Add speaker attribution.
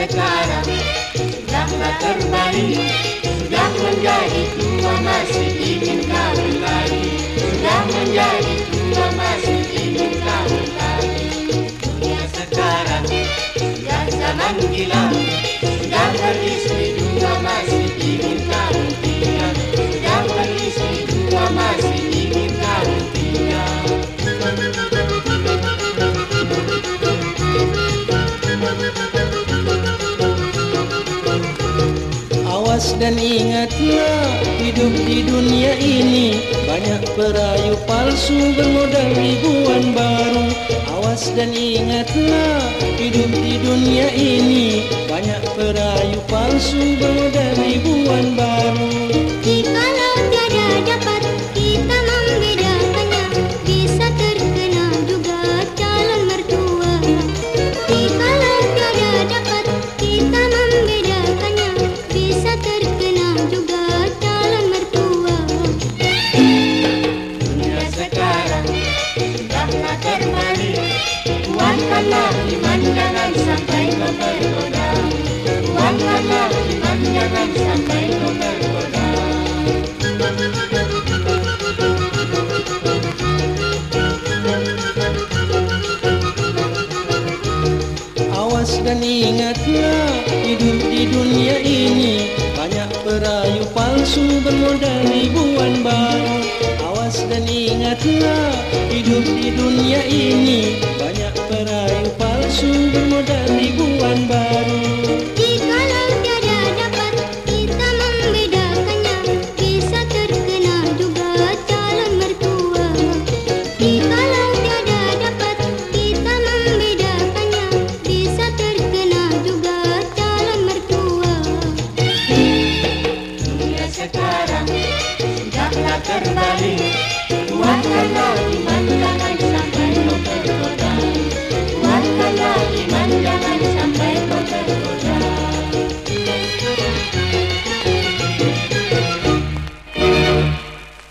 Speaker 1: sekarang Sudahlah terbalik Sudah menjadi tua masih ingin kawin lagi Sudah menjadi tua masih ingin kawin lagi Dunia sekarang Sudah zaman gila
Speaker 2: Awas dan ingatlah hidup di dunia ini. Banyak perayu palsu bermodal ribuan baru. Awas dan ingatlah hidup di dunia ini. Banyak perayu palsu bermodal ribuan baru Dan ingatlah hidup di dunia ini. Banyak perayu palsu bermodal ribuan baru Awas dan ingatlah hidup di dunia ini. Banyak palsu bermodal ribuan baru.
Speaker 3: Jikalau tiada dapat kita membedakannya. Bisa terkena juga calon mertua. Jikalau tiada dapat kita membedakannya. Bisa terkena juga calon mertua.
Speaker 1: Dunia sekarang Sudahlah terbalik Kuatkanlah Thank you.